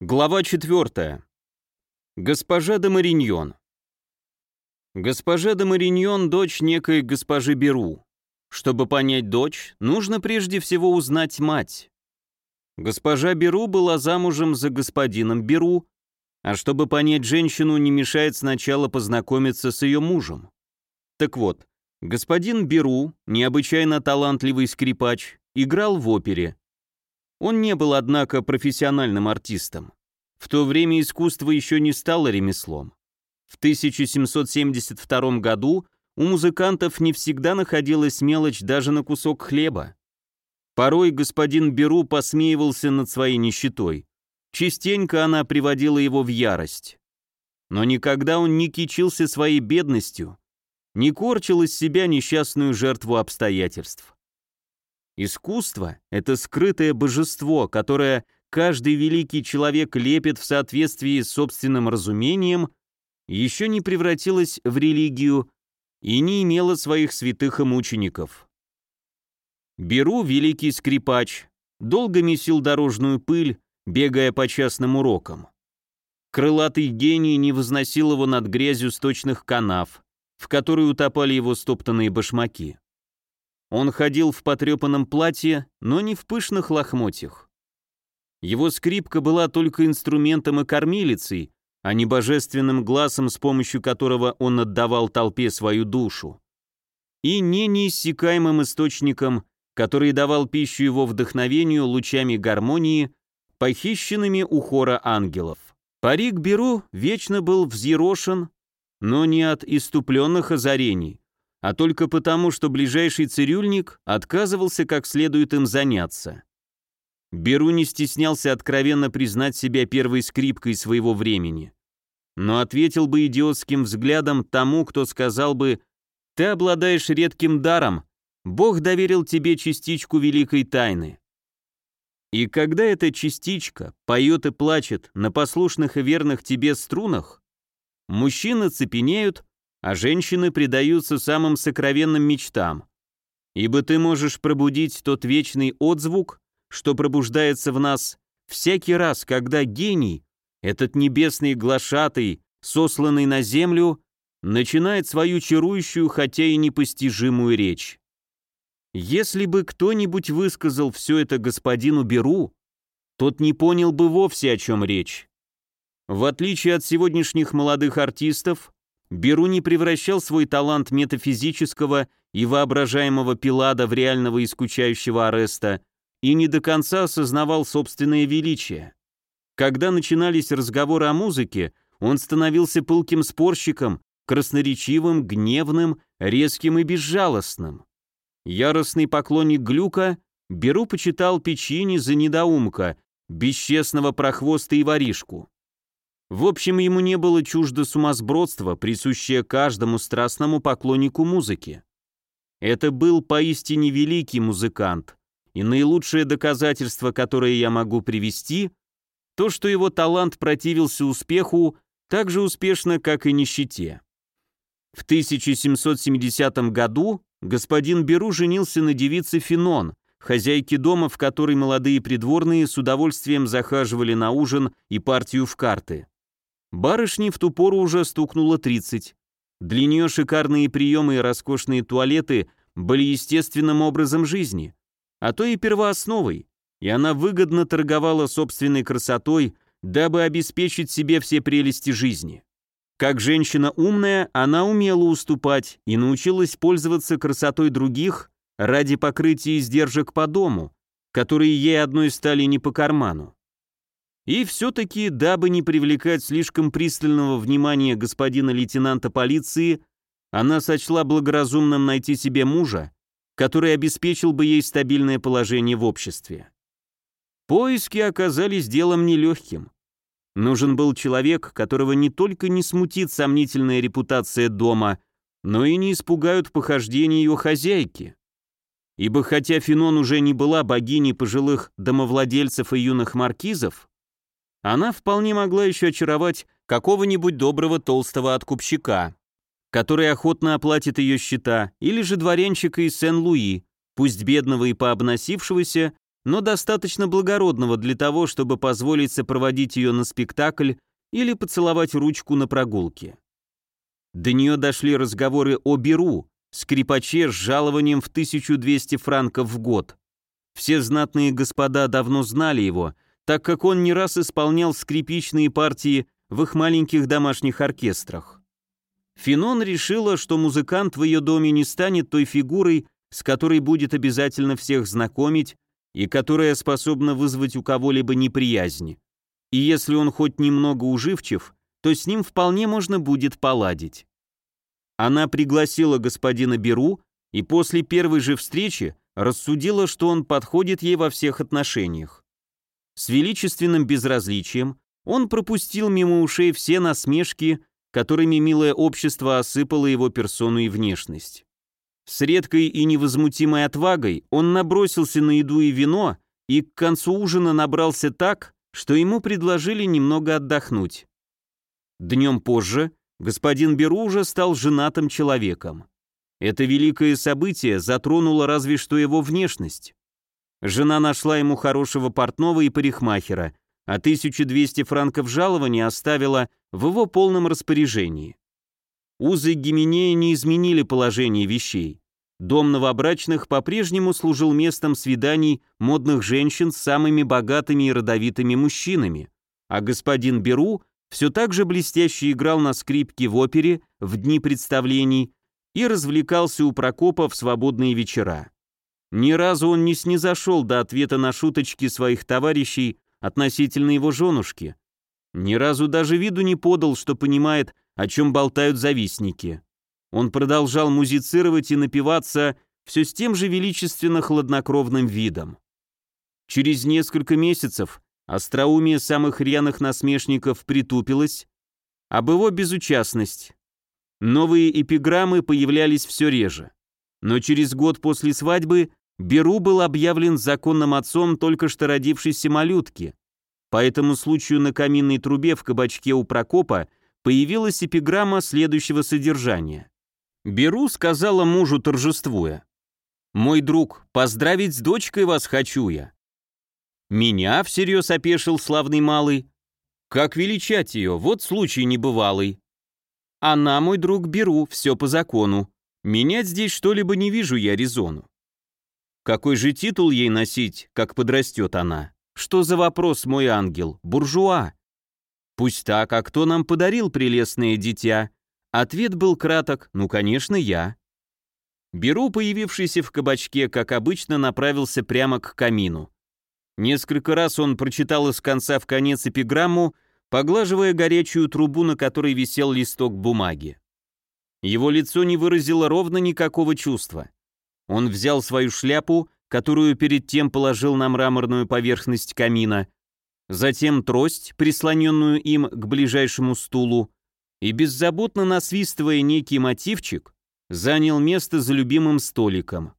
Глава 4. Госпожа де Мариньон. Госпожа де Мариньон – дочь некой госпожи Беру. Чтобы понять дочь, нужно прежде всего узнать мать. Госпожа Беру была замужем за господином Беру, а чтобы понять женщину, не мешает сначала познакомиться с ее мужем. Так вот, господин Беру, необычайно талантливый скрипач, играл в опере. Он не был, однако, профессиональным артистом. В то время искусство еще не стало ремеслом. В 1772 году у музыкантов не всегда находилась мелочь даже на кусок хлеба. Порой господин Беру посмеивался над своей нищетой. Частенько она приводила его в ярость. Но никогда он не кичился своей бедностью, не корчил из себя несчастную жертву обстоятельств. Искусство — это скрытое божество, которое каждый великий человек лепит в соответствии с собственным разумением, еще не превратилось в религию и не имело своих святых и мучеников. Беру великий скрипач, долго месил дорожную пыль, бегая по частным урокам. Крылатый гений не возносил его над грязью сточных канав, в которой утопали его стоптанные башмаки. Он ходил в потрепанном платье, но не в пышных лохмотьях. Его скрипка была только инструментом и кормилицей, а не божественным глазом, с помощью которого он отдавал толпе свою душу. И не неиссякаемым источником, который давал пищу его вдохновению лучами гармонии, похищенными у хора ангелов. Парик Беру вечно был взъерошен, но не от иступленных озарений, а только потому, что ближайший цирюльник отказывался как следует им заняться. Беру не стеснялся откровенно признать себя первой скрипкой своего времени, но ответил бы идиотским взглядом тому, кто сказал бы «Ты обладаешь редким даром, Бог доверил тебе частичку великой тайны». И когда эта частичка поет и плачет на послушных и верных тебе струнах, мужчины цепенеют, а женщины предаются самым сокровенным мечтам. Ибо ты можешь пробудить тот вечный отзвук, что пробуждается в нас всякий раз, когда гений, этот небесный глашатый, сосланный на землю, начинает свою чарующую, хотя и непостижимую речь. Если бы кто-нибудь высказал все это господину Беру, тот не понял бы вовсе, о чем речь. В отличие от сегодняшних молодых артистов, Беру не превращал свой талант метафизического и воображаемого Пилада в реального и скучающего Ареста и не до конца осознавал собственное величие. Когда начинались разговоры о музыке, он становился пылким спорщиком, красноречивым, гневным, резким и безжалостным. Яростный поклонник Глюка Беру почитал печени за недоумка, бесчестного прохвоста и воришку. В общем, ему не было чуждо сумасбродства, присущее каждому страстному поклоннику музыки. Это был поистине великий музыкант, и наилучшее доказательство, которое я могу привести, то, что его талант противился успеху так же успешно, как и нищете. В 1770 году господин Беру женился на девице Финон, хозяйке дома, в которой молодые придворные с удовольствием захаживали на ужин и партию в карты. Барышне в ту пору уже стукнуло 30. Для нее шикарные приемы и роскошные туалеты были естественным образом жизни, а то и первоосновой, и она выгодно торговала собственной красотой, дабы обеспечить себе все прелести жизни. Как женщина умная, она умела уступать и научилась пользоваться красотой других ради покрытия издержек по дому, которые ей одной стали не по карману. И все-таки, дабы не привлекать слишком пристального внимания господина лейтенанта полиции, она сочла благоразумным найти себе мужа, который обеспечил бы ей стабильное положение в обществе. Поиски оказались делом нелегким. Нужен был человек, которого не только не смутит сомнительная репутация дома, но и не испугают похождения ее хозяйки. Ибо хотя Финон уже не была богиней пожилых домовладельцев и юных маркизов, она вполне могла еще очаровать какого-нибудь доброго толстого откупщика, который охотно оплатит ее счета, или же дворянчика из Сен-Луи, пусть бедного и пообносившегося, но достаточно благородного для того, чтобы позволить сопроводить ее на спектакль или поцеловать ручку на прогулке. До нее дошли разговоры о Беру, скрипаче с жалованием в 1200 франков в год. Все знатные господа давно знали его, так как он не раз исполнял скрипичные партии в их маленьких домашних оркестрах. Финон решила, что музыкант в ее доме не станет той фигурой, с которой будет обязательно всех знакомить и которая способна вызвать у кого-либо неприязнь. И если он хоть немного уживчив, то с ним вполне можно будет поладить. Она пригласила господина Беру и после первой же встречи рассудила, что он подходит ей во всех отношениях. С величественным безразличием он пропустил мимо ушей все насмешки, которыми милое общество осыпало его персону и внешность. С редкой и невозмутимой отвагой он набросился на еду и вино и к концу ужина набрался так, что ему предложили немного отдохнуть. Днем позже господин Беру уже стал женатым человеком. Это великое событие затронуло разве что его внешность. Жена нашла ему хорошего портного и парикмахера, а 1200 франков жалования оставила в его полном распоряжении. Узы Гименея не изменили положение вещей. Дом новобрачных по-прежнему служил местом свиданий модных женщин с самыми богатыми и родовитыми мужчинами, а господин Беру все так же блестяще играл на скрипке в опере в дни представлений и развлекался у Прокопа в свободные вечера. Ни разу он не снизошел до ответа на шуточки своих товарищей относительно его женушки. Ни разу даже виду не подал, что понимает, о чем болтают завистники. Он продолжал музицировать и напиваться все с тем же величественно-хладнокровным видом. Через несколько месяцев остроумие самых рьяных насмешников притупилось, об его безучастность Новые эпиграммы появлялись все реже. Но через год после свадьбы Беру был объявлен законным отцом только что родившейся малютки. По этому случаю на каминной трубе в кабачке у Прокопа появилась эпиграмма следующего содержания. Беру сказала мужу, торжествуя. «Мой друг, поздравить с дочкой вас хочу я». «Меня?» — всерьез опешил славный малый. «Как величать ее? Вот случай небывалый. Она, мой друг, беру, все по закону. Менять здесь что-либо не вижу я резону. Какой же титул ей носить, как подрастет она? Что за вопрос, мой ангел? Буржуа. Пусть так, а кто нам подарил прелестное дитя? Ответ был краток, ну, конечно, я. Беру, появившийся в кабачке, как обычно, направился прямо к камину. Несколько раз он прочитал из конца в конец эпиграмму, поглаживая горячую трубу, на которой висел листок бумаги. Его лицо не выразило ровно никакого чувства. Он взял свою шляпу, которую перед тем положил на мраморную поверхность камина, затем трость, прислоненную им к ближайшему стулу, и, беззаботно насвистывая некий мотивчик, занял место за любимым столиком.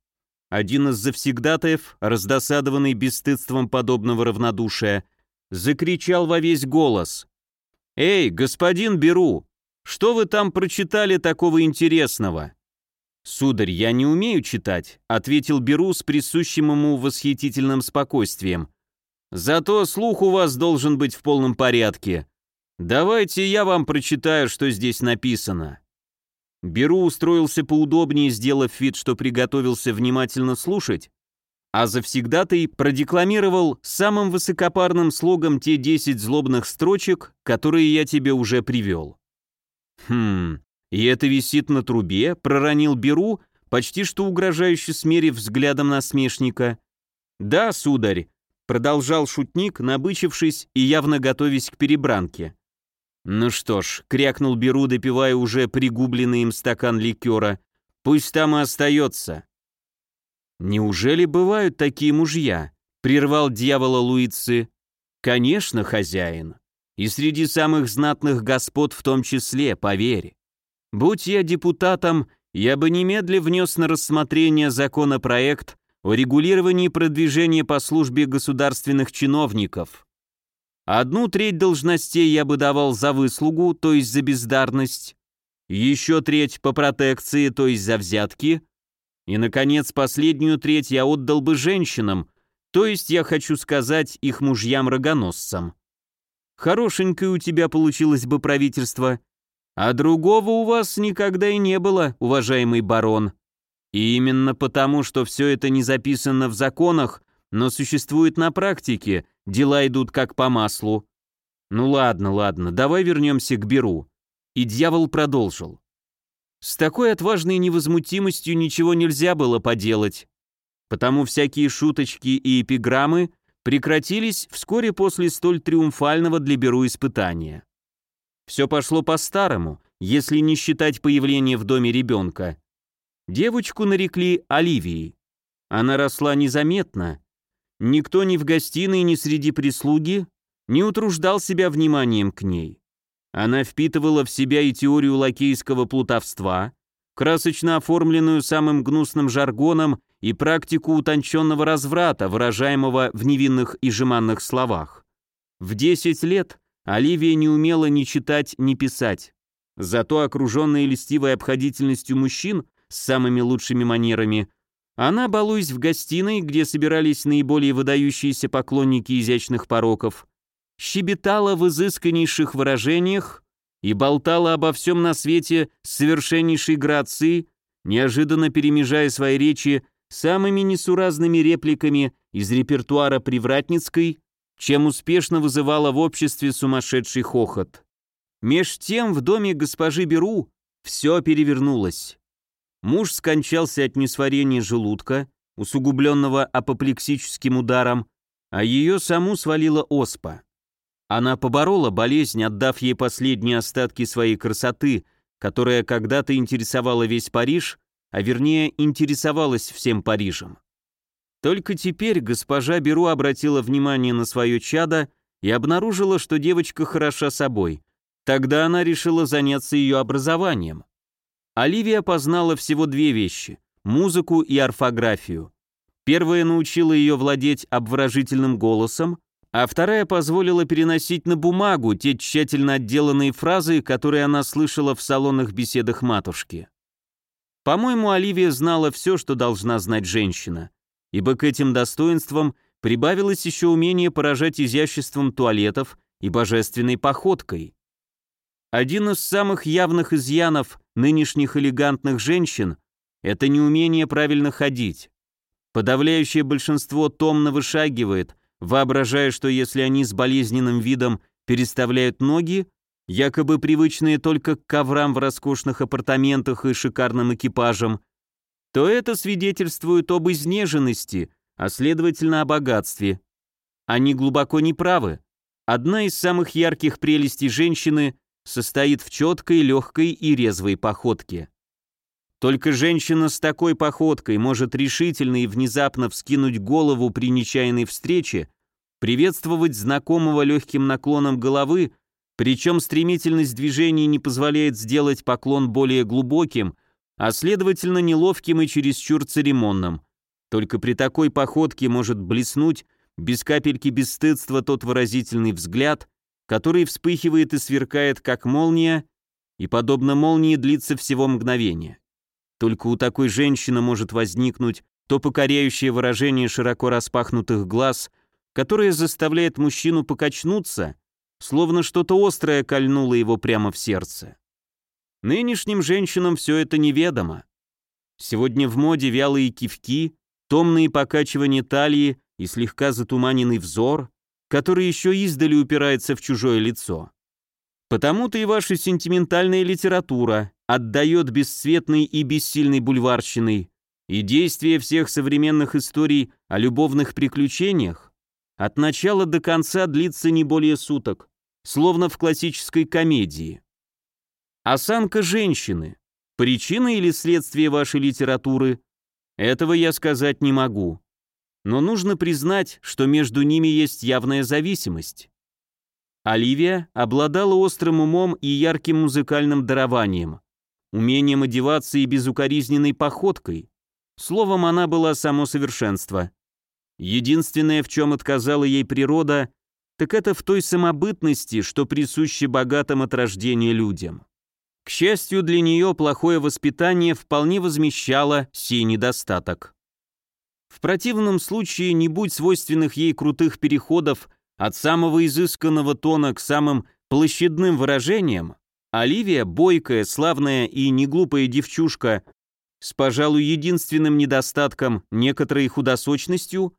Один из завсегдатаев, раздосадованный бесстыдством подобного равнодушия, закричал во весь голос. «Эй, господин Беру, что вы там прочитали такого интересного?» «Сударь, я не умею читать», — ответил Беру с присущим ему восхитительным спокойствием. «Зато слух у вас должен быть в полном порядке. Давайте я вам прочитаю, что здесь написано». Беру устроился поудобнее, сделав вид, что приготовился внимательно слушать, а завсегдатый продекламировал самым высокопарным слогом те десять злобных строчек, которые я тебе уже привел. «Хм, и это висит на трубе?» — проронил Беру, почти что угрожающе смерив взглядом насмешника. «Да, сударь», — продолжал шутник, набычившись и явно готовясь к перебранке. «Ну что ж», — крякнул Беру, допивая уже пригубленный им стакан ликера, — «пусть там и остается. «Неужели бывают такие мужья?» — прервал дьявола Луицы. «Конечно, хозяин. И среди самых знатных господ в том числе, поверь. Будь я депутатом, я бы немедля внес на рассмотрение законопроект о регулировании продвижения по службе государственных чиновников. Одну треть должностей я бы давал за выслугу, то есть за бездарность, еще треть по протекции, то есть за взятки, и, наконец, последнюю треть я отдал бы женщинам, То есть я хочу сказать их мужьям-рогоносцам. Хорошенькое у тебя получилось бы правительство, а другого у вас никогда и не было, уважаемый барон. И именно потому, что все это не записано в законах, но существует на практике, дела идут как по маслу. Ну ладно, ладно, давай вернемся к Беру. И дьявол продолжил. С такой отважной невозмутимостью ничего нельзя было поделать, потому всякие шуточки и эпиграммы прекратились вскоре после столь триумфального для Беру испытания. Все пошло по-старому, если не считать появление в доме ребенка. Девочку нарекли Оливией. Она росла незаметно. Никто ни в гостиной, ни среди прислуги не утруждал себя вниманием к ней. Она впитывала в себя и теорию лакейского плутовства, красочно оформленную самым гнусным жаргоном и практику утонченного разврата, выражаемого в невинных и жеманных словах. В 10 лет Оливия не умела ни читать, ни писать. Зато окруженная льстивой обходительностью мужчин с самыми лучшими манерами, она, балуясь в гостиной, где собирались наиболее выдающиеся поклонники изящных пороков, щебетала в изысканнейших выражениях и болтала обо всем на свете с совершеннейшей грацией, неожиданно перемежая свои речи самыми несуразными репликами из репертуара Привратницкой, чем успешно вызывала в обществе сумасшедший хохот. Меж тем в доме госпожи Беру все перевернулось. Муж скончался от несварения желудка, усугубленного апоплексическим ударом, а ее саму свалила оспа. Она поборола болезнь, отдав ей последние остатки своей красоты, которая когда-то интересовала весь Париж, а вернее интересовалась всем Парижем. Только теперь госпожа Беру обратила внимание на свое чадо и обнаружила, что девочка хороша собой. Тогда она решила заняться ее образованием. Оливия познала всего две вещи – музыку и орфографию. Первая научила ее владеть обворожительным голосом, а вторая позволила переносить на бумагу те тщательно отделанные фразы, которые она слышала в салонных беседах матушки. По-моему, Оливия знала все, что должна знать женщина, ибо к этим достоинствам прибавилось еще умение поражать изяществом туалетов и божественной походкой. Один из самых явных изъянов нынешних элегантных женщин – это неумение правильно ходить. Подавляющее большинство томно вышагивает, воображая, что если они с болезненным видом переставляют ноги, якобы привычные только к коврам в роскошных апартаментах и шикарным экипажам, то это свидетельствует об изнеженности, а следовательно о богатстве. Они глубоко неправы. Одна из самых ярких прелестей женщины состоит в четкой, легкой и резвой походке. Только женщина с такой походкой может решительно и внезапно вскинуть голову при нечаянной встрече, приветствовать знакомого легким наклоном головы, причем стремительность движений не позволяет сделать поклон более глубоким, а следовательно неловким и чересчур церемонным. Только при такой походке может блеснуть без капельки бесстыдства тот выразительный взгляд, который вспыхивает и сверкает, как молния, и, подобно молнии, длится всего мгновение. Только у такой женщины может возникнуть то покоряющее выражение широко распахнутых глаз, которое заставляет мужчину покачнуться, словно что-то острое кольнуло его прямо в сердце. Нынешним женщинам все это неведомо. Сегодня в моде вялые кивки, томные покачивания талии и слегка затуманенный взор, который еще издали упирается в чужое лицо. Потому-то и ваша сентиментальная литература отдает бесцветной и бессильной бульварщиной, и действие всех современных историй о любовных приключениях от начала до конца длится не более суток, словно в классической комедии. Осанка женщины – причина или следствие вашей литературы? Этого я сказать не могу. Но нужно признать, что между ними есть явная зависимость. Оливия обладала острым умом и ярким музыкальным дарованием, умением одеваться и безукоризненной походкой. Словом, она была само совершенство. Единственное, в чем отказала ей природа, так это в той самобытности, что присуще богатым от рождения людям. К счастью для нее, плохое воспитание вполне возмещало сей недостаток. В противном случае не будь свойственных ей крутых переходов от самого изысканного тона к самым площадным выражениям, Оливия, бойкая, славная и неглупая девчушка, с, пожалуй, единственным недостатком, некоторой худосочностью,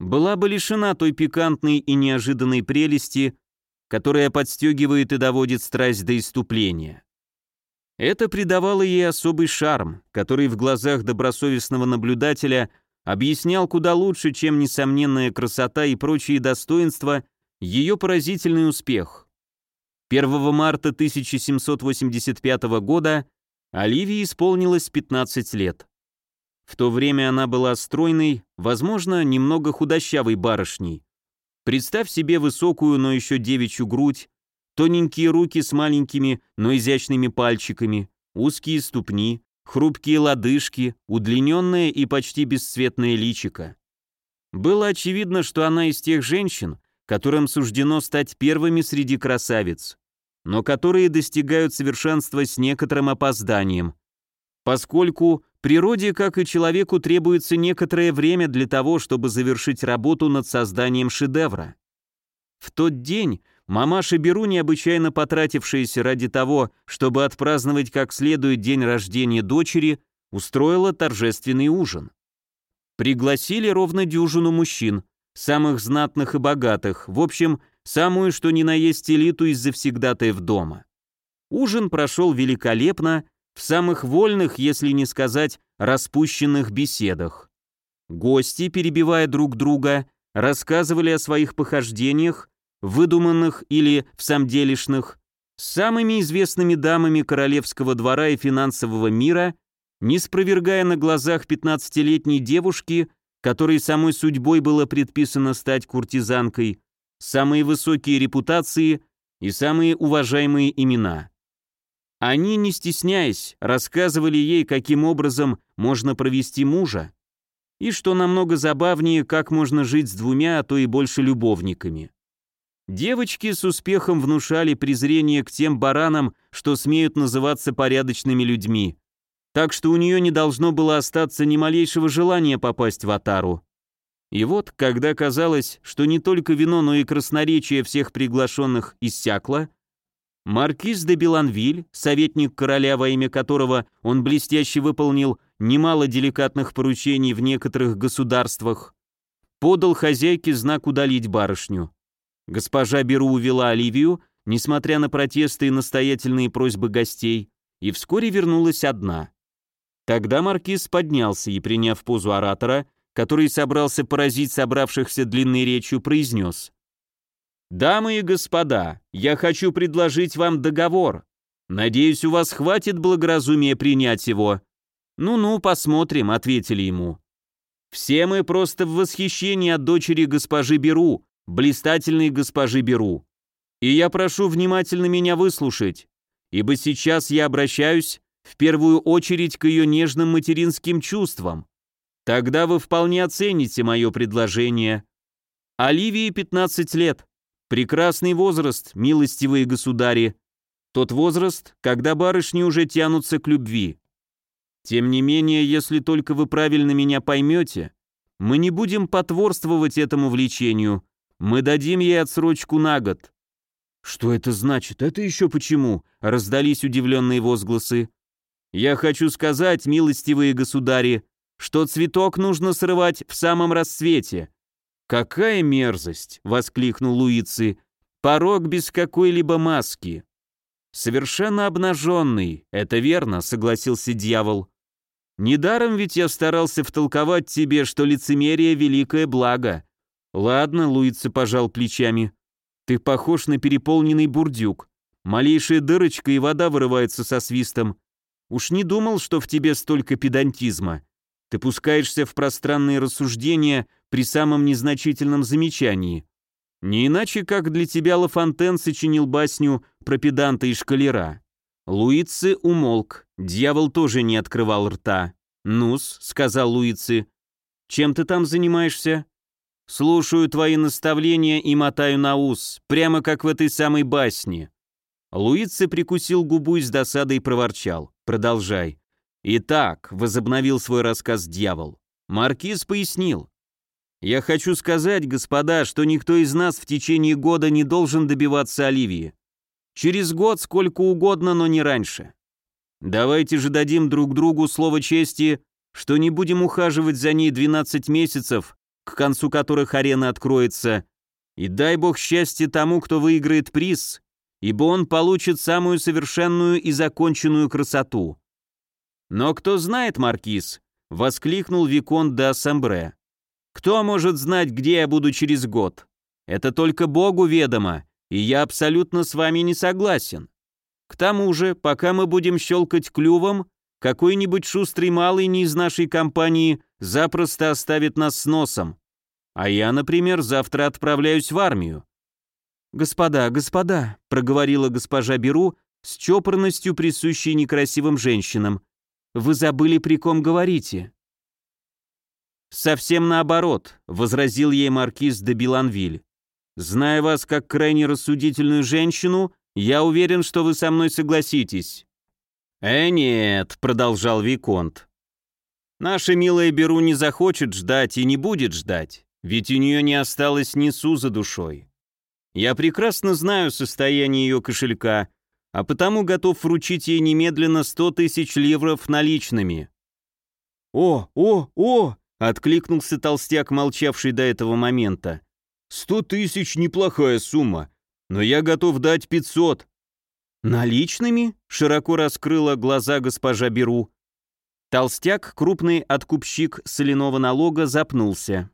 была бы лишена той пикантной и неожиданной прелести, которая подстегивает и доводит страсть до иступления. Это придавало ей особый шарм, который в глазах добросовестного наблюдателя объяснял куда лучше, чем несомненная красота и прочие достоинства, ее поразительный успех. 1 марта 1785 года Оливии исполнилось 15 лет. В то время она была стройной, возможно, немного худощавой барышней. Представь себе высокую, но еще девичью грудь, тоненькие руки с маленькими, но изящными пальчиками, узкие ступни, хрупкие лодыжки, удлиненное и почти бесцветное личико. Было очевидно, что она из тех женщин, которым суждено стать первыми среди красавиц но которые достигают совершенства с некоторым опозданием, поскольку природе, как и человеку, требуется некоторое время для того, чтобы завершить работу над созданием шедевра. В тот день мамаша Беру, необычайно потратившаяся ради того, чтобы отпраздновать как следует день рождения дочери, устроила торжественный ужин. Пригласили ровно дюжину мужчин, самых знатных и богатых, в общем, самую что ни на есть элиту из завсегдатаев дома. Ужин прошел великолепно, в самых вольных, если не сказать, распущенных беседах. Гости, перебивая друг друга, рассказывали о своих похождениях, выдуманных или в самделишных, с самыми известными дамами королевского двора и финансового мира, не спровергая на глазах 15-летней девушки, которой самой судьбой было предписано стать куртизанкой, самые высокие репутации и самые уважаемые имена. Они, не стесняясь, рассказывали ей, каким образом можно провести мужа, и, что намного забавнее, как можно жить с двумя, а то и больше любовниками. Девочки с успехом внушали презрение к тем баранам, что смеют называться порядочными людьми, так что у нее не должно было остаться ни малейшего желания попасть в Атару. И вот, когда казалось, что не только вино, но и красноречие всех приглашенных иссякло, маркиз де Беланвиль, советник короля, во имя которого он блестяще выполнил немало деликатных поручений в некоторых государствах, подал хозяйке знак удалить барышню. Госпожа Беру увела Оливию, несмотря на протесты и настоятельные просьбы гостей, и вскоре вернулась одна. Тогда маркиз поднялся и, приняв позу оратора, который собрался поразить собравшихся длинной речью, произнес. «Дамы и господа, я хочу предложить вам договор. Надеюсь, у вас хватит благоразумия принять его». «Ну-ну, посмотрим», — ответили ему. «Все мы просто в восхищении от дочери госпожи Беру, блистательной госпожи Беру. И я прошу внимательно меня выслушать, ибо сейчас я обращаюсь в первую очередь к ее нежным материнским чувствам. Тогда вы вполне оцените мое предложение. Оливии 15 лет. Прекрасный возраст, милостивые государи. Тот возраст, когда барышни уже тянутся к любви. Тем не менее, если только вы правильно меня поймете, мы не будем потворствовать этому влечению, мы дадим ей отсрочку на год». «Что это значит? Это еще почему?» — раздались удивленные возгласы. «Я хочу сказать, милостивые государи, что цветок нужно срывать в самом расцвете. «Какая мерзость!» — воскликнул Луици. «Порог без какой-либо маски». «Совершенно обнаженный, это верно», — согласился дьявол. «Недаром ведь я старался втолковать тебе, что лицемерие — великое благо». «Ладно», — Луици пожал плечами. «Ты похож на переполненный бурдюк. Малейшая дырочка, и вода вырывается со свистом. Уж не думал, что в тебе столько педантизма. Ты пускаешься в пространные рассуждения при самом незначительном замечании. Не иначе, как для тебя Лафонтен сочинил басню про педанта и шкалера. Луицы умолк, дьявол тоже не открывал рта. «Ну-с», — сказал Луицы, — «чем ты там занимаешься?» «Слушаю твои наставления и мотаю на ус, прямо как в этой самой басне». Луицы прикусил губу и с досадой проворчал. «Продолжай». «Итак», — возобновил свой рассказ дьявол, Маркиз пояснил. «Я хочу сказать, господа, что никто из нас в течение года не должен добиваться Оливии. Через год сколько угодно, но не раньше. Давайте же дадим друг другу слово чести, что не будем ухаживать за ней 12 месяцев, к концу которых арена откроется, и дай бог счастья тому, кто выиграет приз, ибо он получит самую совершенную и законченную красоту. Но кто знает, Маркиз, воскликнул Викон де Ассамбре. Кто может знать, где я буду через год? Это только Богу ведомо, и я абсолютно с вами не согласен. К тому же, пока мы будем щелкать клювом, какой-нибудь шустрый малый не из нашей компании запросто оставит нас с носом. А я, например, завтра отправляюсь в армию. «Господа, господа», — проговорила госпожа Беру с чопорностью, присущей некрасивым женщинам, «вы забыли, при ком говорите». «Совсем наоборот», — возразил ей маркиз де Биланвиль. «Зная вас как крайне рассудительную женщину, я уверен, что вы со мной согласитесь». «Э, нет», — продолжал Виконт. «Наша милая Беру не захочет ждать и не будет ждать, ведь у нее не осталось ни су за душой. Я прекрасно знаю состояние ее кошелька, а потому готов вручить ей немедленно сто тысяч ливров наличными». «О, о, о!» Откликнулся толстяк, молчавший до этого момента. «Сто тысяч — неплохая сумма, но я готов дать пятьсот». «Наличными?» — широко раскрыла глаза госпожа Беру. Толстяк, крупный откупщик соляного налога, запнулся.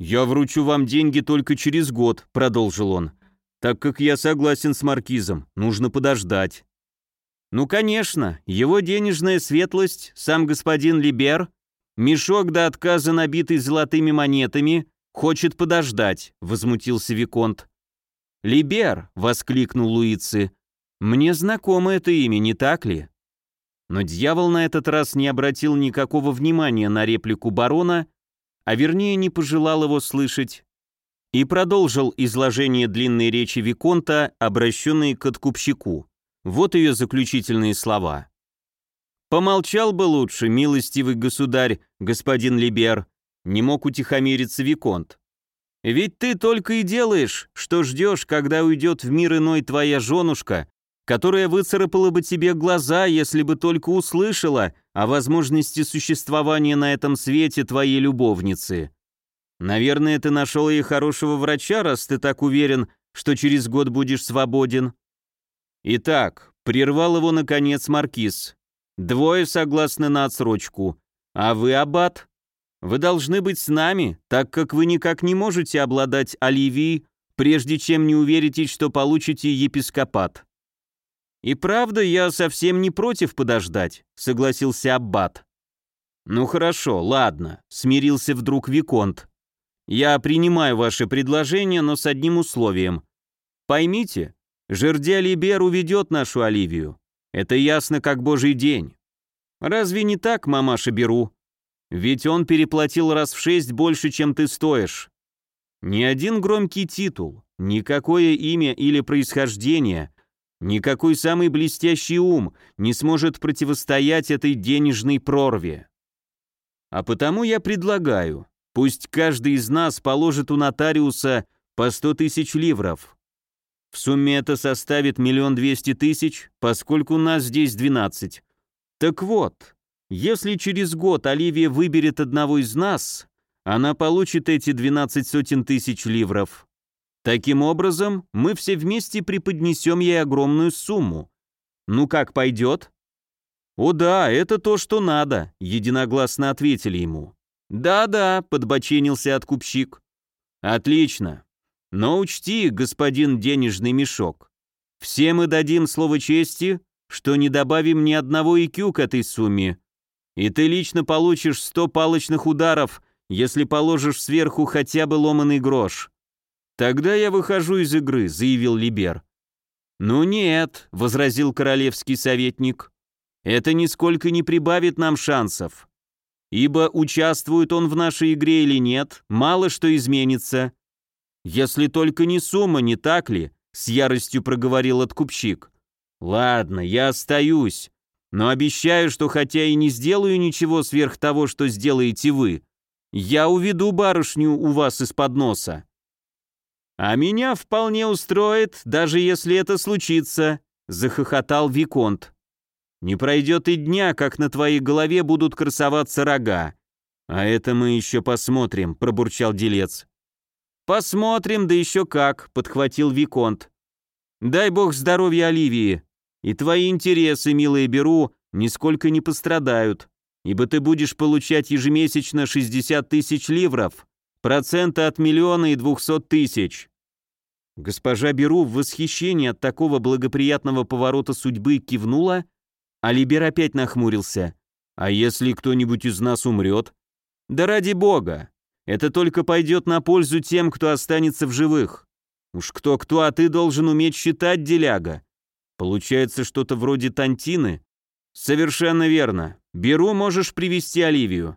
«Я вручу вам деньги только через год», — продолжил он. «Так как я согласен с маркизом, нужно подождать». «Ну, конечно, его денежная светлость, сам господин Либер, Мешок до отказа, набитый золотыми монетами, хочет подождать», — возмутился Виконт. «Либер!» — воскликнул Луицы. «Мне знакомо это имя, не так ли?» Но дьявол на этот раз не обратил никакого внимания на реплику барона, а вернее не пожелал его слышать, и продолжил изложение длинной речи Виконта, обращенной к откупщику. Вот ее заключительные слова. «Помолчал бы лучше, милостивый государь, господин Либер», не мог утихомириться Виконт. «Ведь ты только и делаешь, что ждешь, когда уйдет в мир иной твоя женушка, которая выцарапала бы тебе глаза, если бы только услышала о возможности существования на этом свете твоей любовницы. Наверное, ты нашел ей хорошего врача, раз ты так уверен, что через год будешь свободен». Итак, прервал его, наконец, Маркиз. Двое согласны на отсрочку. А вы, Аббат? Вы должны быть с нами, так как вы никак не можете обладать Оливией, прежде чем не уверитесь, что получите епископат. И правда, я совсем не против подождать, согласился Аббат. Ну хорошо, ладно, смирился вдруг Виконт. Я принимаю ваше предложение, но с одним условием. Поймите, Жердя Либер уведет нашу Оливию. Это ясно как божий день. Разве не так, мамаша Беру? Ведь он переплатил раз в шесть больше, чем ты стоишь. Ни один громкий титул, никакое имя или происхождение, никакой самый блестящий ум не сможет противостоять этой денежной прорве. А потому я предлагаю, пусть каждый из нас положит у нотариуса по сто тысяч ливров. В сумме это составит миллион двести тысяч, поскольку нас здесь двенадцать. Так вот, если через год Оливия выберет одного из нас, она получит эти двенадцать сотен тысяч ливров. Таким образом, мы все вместе преподнесем ей огромную сумму. Ну как пойдет? О да, это то, что надо, единогласно ответили ему. Да-да, подбоченился откупщик. Отлично. Но учти, господин денежный мешок, все мы дадим слово чести, что не добавим ни одного IQ к этой сумме. И ты лично получишь 100 палочных ударов, если положишь сверху хотя бы ломаный грош. Тогда я выхожу из игры, заявил Либер. Ну нет, возразил королевский советник. Это нисколько не прибавит нам шансов. Ибо участвует он в нашей игре или нет, мало что изменится. «Если только не сумма, не так ли?» — с яростью проговорил откупщик. «Ладно, я остаюсь, но обещаю, что хотя и не сделаю ничего сверх того, что сделаете вы, Я уведу барышню у вас из-под носа». «А меня вполне устроит, даже если это случится», — захохотал Виконт. «Не пройдет и дня, как на твоей голове будут красоваться рога. А это мы еще посмотрим», — пробурчал делец. «Посмотрим, да еще как», — подхватил Виконт. «Дай бог здоровья Оливии, и твои интересы, милые Беру, нисколько не пострадают, ибо ты будешь получать ежемесячно 60 тысяч ливров, процента от миллиона и двухсот тысяч». Госпожа Беру в восхищении от такого благоприятного поворота судьбы кивнула, а Либер опять нахмурился. «А если кто-нибудь из нас умрет?» «Да ради бога! Это только пойдет на пользу тем, кто останется в живых. Уж кто-кто, а ты должен уметь считать, деляга. Получается что-то вроде Тантины? Совершенно верно. Беру, можешь привести Оливию.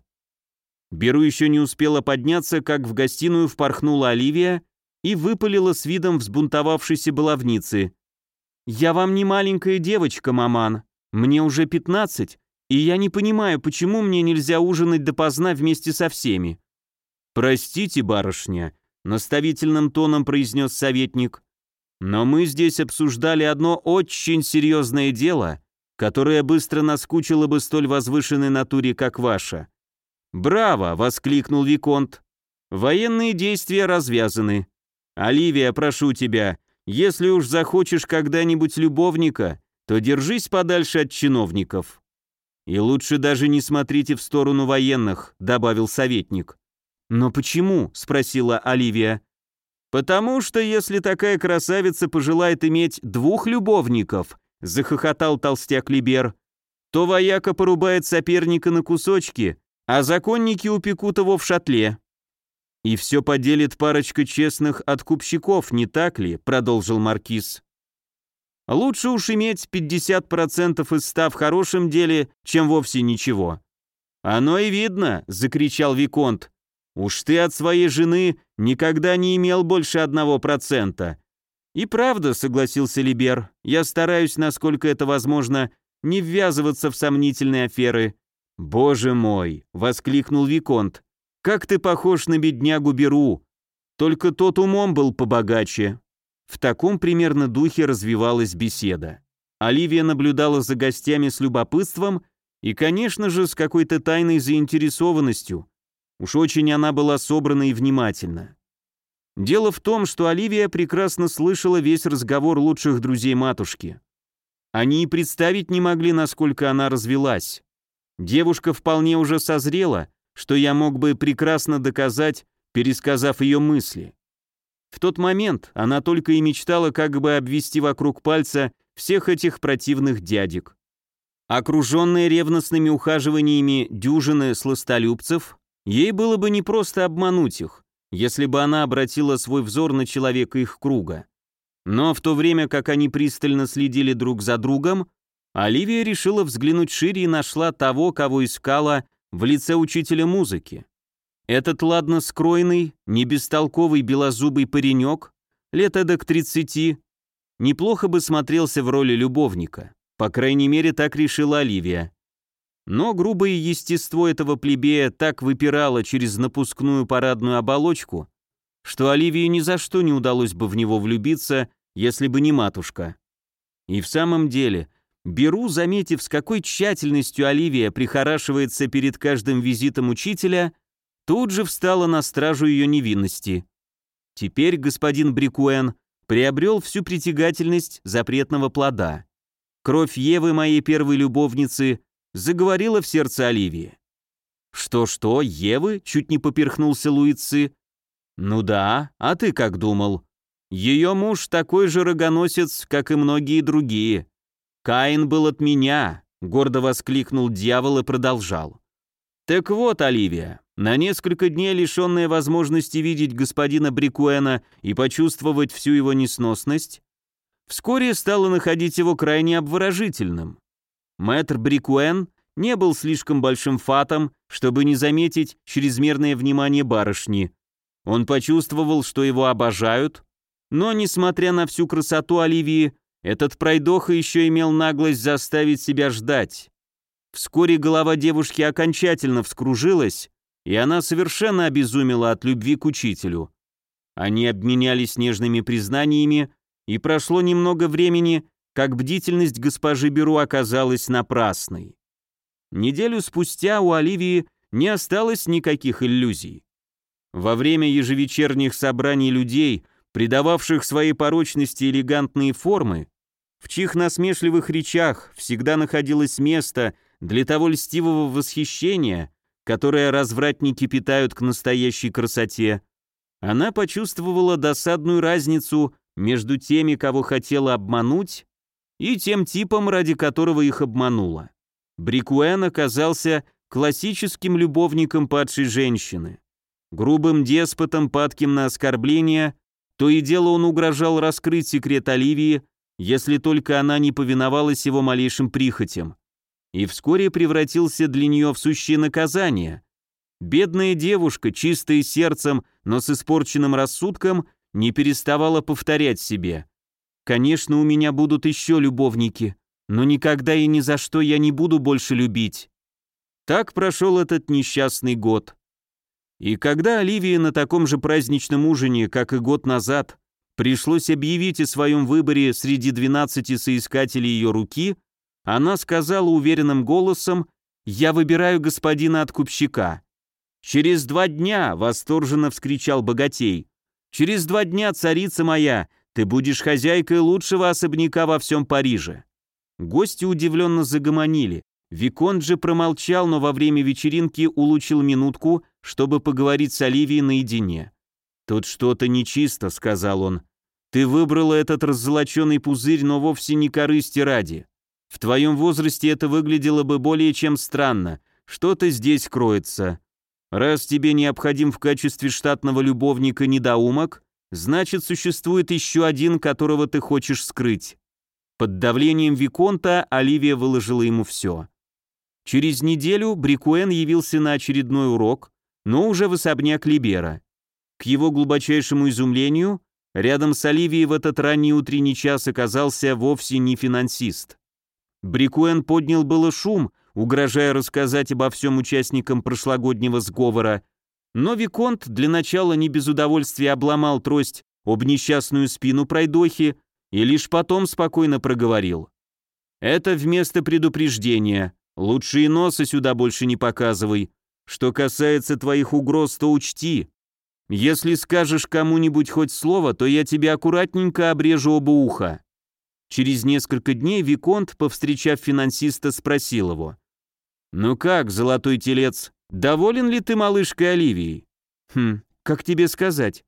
Беру еще не успела подняться, как в гостиную впорхнула Оливия и выпалила с видом взбунтовавшейся баловницы. «Я вам не маленькая девочка, маман. Мне уже пятнадцать, и я не понимаю, почему мне нельзя ужинать допоздна вместе со всеми. «Простите, барышня», — наставительным тоном произнес советник, «но мы здесь обсуждали одно очень серьезное дело, которое быстро наскучило бы столь возвышенной натуре, как ваша». «Браво!» — воскликнул Виконт. «Военные действия развязаны. Оливия, прошу тебя, если уж захочешь когда-нибудь любовника, то держись подальше от чиновников». «И лучше даже не смотрите в сторону военных», — добавил советник. «Но почему?» — спросила Оливия. «Потому что если такая красавица пожелает иметь двух любовников», — захохотал толстяк Либер, «то вояка порубает соперника на кусочки, а законники упекут его в шатле». «И все поделит парочка честных откупщиков, не так ли?» — продолжил Маркиз. «Лучше уж иметь 50% из ста в хорошем деле, чем вовсе ничего». «Оно и видно!» — закричал Виконт. Уж ты от своей жены никогда не имел больше одного процента. И правда, согласился Либер, я стараюсь, насколько это возможно, не ввязываться в сомнительные аферы. Боже мой, воскликнул Виконт. Как ты похож на беднягу Беру. Только тот умом был побогаче. В таком примерно духе развивалась беседа. Оливия наблюдала за гостями с любопытством и, конечно же, с какой-то тайной заинтересованностью – Уж очень она была собрана и внимательна. Дело в том, что Оливия прекрасно слышала весь разговор лучших друзей матушки. Они и представить не могли, насколько она развелась. Девушка вполне уже созрела, что я мог бы прекрасно доказать, пересказав ее мысли. В тот момент она только и мечтала как бы обвести вокруг пальца всех этих противных дядек. Окруженная ревностными ухаживаниями дюжины сластолюбцев, Ей было бы непросто обмануть их, если бы она обратила свой взор на человека их круга. Но в то время, как они пристально следили друг за другом, Оливия решила взглянуть шире и нашла того, кого искала в лице учителя музыки. Этот ладно скроенный, не бестолковый белозубый паренек, лет эдак 30, неплохо бы смотрелся в роли любовника. По крайней мере, так решила Оливия. Но грубое естество этого плебея так выпирало через напускную парадную оболочку, что Оливии ни за что не удалось бы в него влюбиться, если бы не матушка. И в самом деле, Беру, заметив, с какой тщательностью Оливия прихорашивается перед каждым визитом учителя, тут же встала на стражу ее невинности. Теперь господин Брикуэн приобрел всю притягательность запретного плода. Кровь Евы, моей первой любовницы, заговорила в сердце Оливии. «Что-что, Евы?» — чуть не поперхнулся Луицы. «Ну да, а ты как думал? Ее муж такой же рогоносец, как и многие другие. Каин был от меня», — гордо воскликнул дьявол и продолжал. «Так вот, Оливия, на несколько дней лишенная возможности видеть господина Брикуэна и почувствовать всю его несносность, вскоре стала находить его крайне обворожительным. Мэтр Брикуэн не был слишком большим фатом, чтобы не заметить чрезмерное внимание барышни. Он почувствовал, что его обожают, но, несмотря на всю красоту Оливии, этот пройдоха еще имел наглость заставить себя ждать. Вскоре голова девушки окончательно вскружилась, и она совершенно обезумела от любви к учителю. Они обменялись нежными признаниями, и прошло немного времени, как бдительность госпожи Беру оказалась напрасной. Неделю спустя у Оливии не осталось никаких иллюзий. Во время ежевечерних собраний людей, придававших своей порочности элегантные формы, в чьих насмешливых речах всегда находилось место для того льстивого восхищения, которое развратники питают к настоящей красоте, она почувствовала досадную разницу между теми, кого хотела обмануть, и тем типом, ради которого их обманула. Брикуэн оказался классическим любовником падшей женщины, грубым деспотом, падким на оскорбления, то и дело он угрожал раскрыть секрет Оливии, если только она не повиновалась его малейшим прихотям, и вскоре превратился для нее в сущее наказание. Бедная девушка, чистая сердцем, но с испорченным рассудком, не переставала повторять себе. «Конечно, у меня будут еще любовники, но никогда и ни за что я не буду больше любить». Так прошел этот несчастный год. И когда Оливии на таком же праздничном ужине, как и год назад, пришлось объявить о своем выборе среди 12 соискателей ее руки, она сказала уверенным голосом «Я выбираю господина откупщика». «Через два дня!» — восторженно вскричал богатей. «Через два дня, царица моя, ты будешь хозяйкой лучшего особняка во всем Париже». Гости удивленно загомонили. Виконт же промолчал, но во время вечеринки улучил минутку, чтобы поговорить с Оливией наедине. «Тут что-то нечисто», — сказал он. «Ты выбрала этот раззолоченный пузырь, но вовсе не корысти ради. В твоем возрасте это выглядело бы более чем странно. Что-то здесь кроется. Раз тебе необходим в качестве штатного любовника недоумок, значит, существует еще один, которого ты хочешь скрыть». Под давлением Виконта Оливия выложила ему все. Через неделю Брикуэн явился на очередной урок, но уже в особняк Либера. К его глубочайшему изумлению, рядом с Оливией в этот ранний утренний час оказался вовсе не финансист. Брикуэн поднял было шум, угрожая рассказать обо всем участникам прошлогоднего сговора, но Виконт для начала не без удовольствия обломал трость об несчастную спину пройдохи и лишь потом спокойно проговорил. «Это вместо предупреждения. Лучше и носа сюда больше не показывай. Что касается твоих угроз, то учти, если скажешь кому-нибудь хоть слово, то я тебе аккуратненько обрежу оба уха». Через несколько дней Виконт, повстречав финансиста, спросил его. «Ну как, золотой телец, доволен ли ты малышкой Оливией?» «Хм, как тебе сказать?»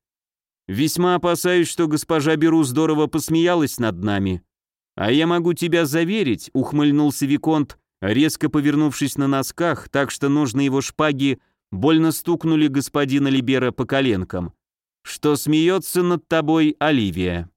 «Весьма опасаюсь, что госпожа Беру здорово посмеялась над нами. А я могу тебя заверить», — ухмыльнулся Виконт, резко повернувшись на носках, так что ножны его шпаги больно стукнули господина Либера по коленкам. «Что смеется над тобой Оливия?»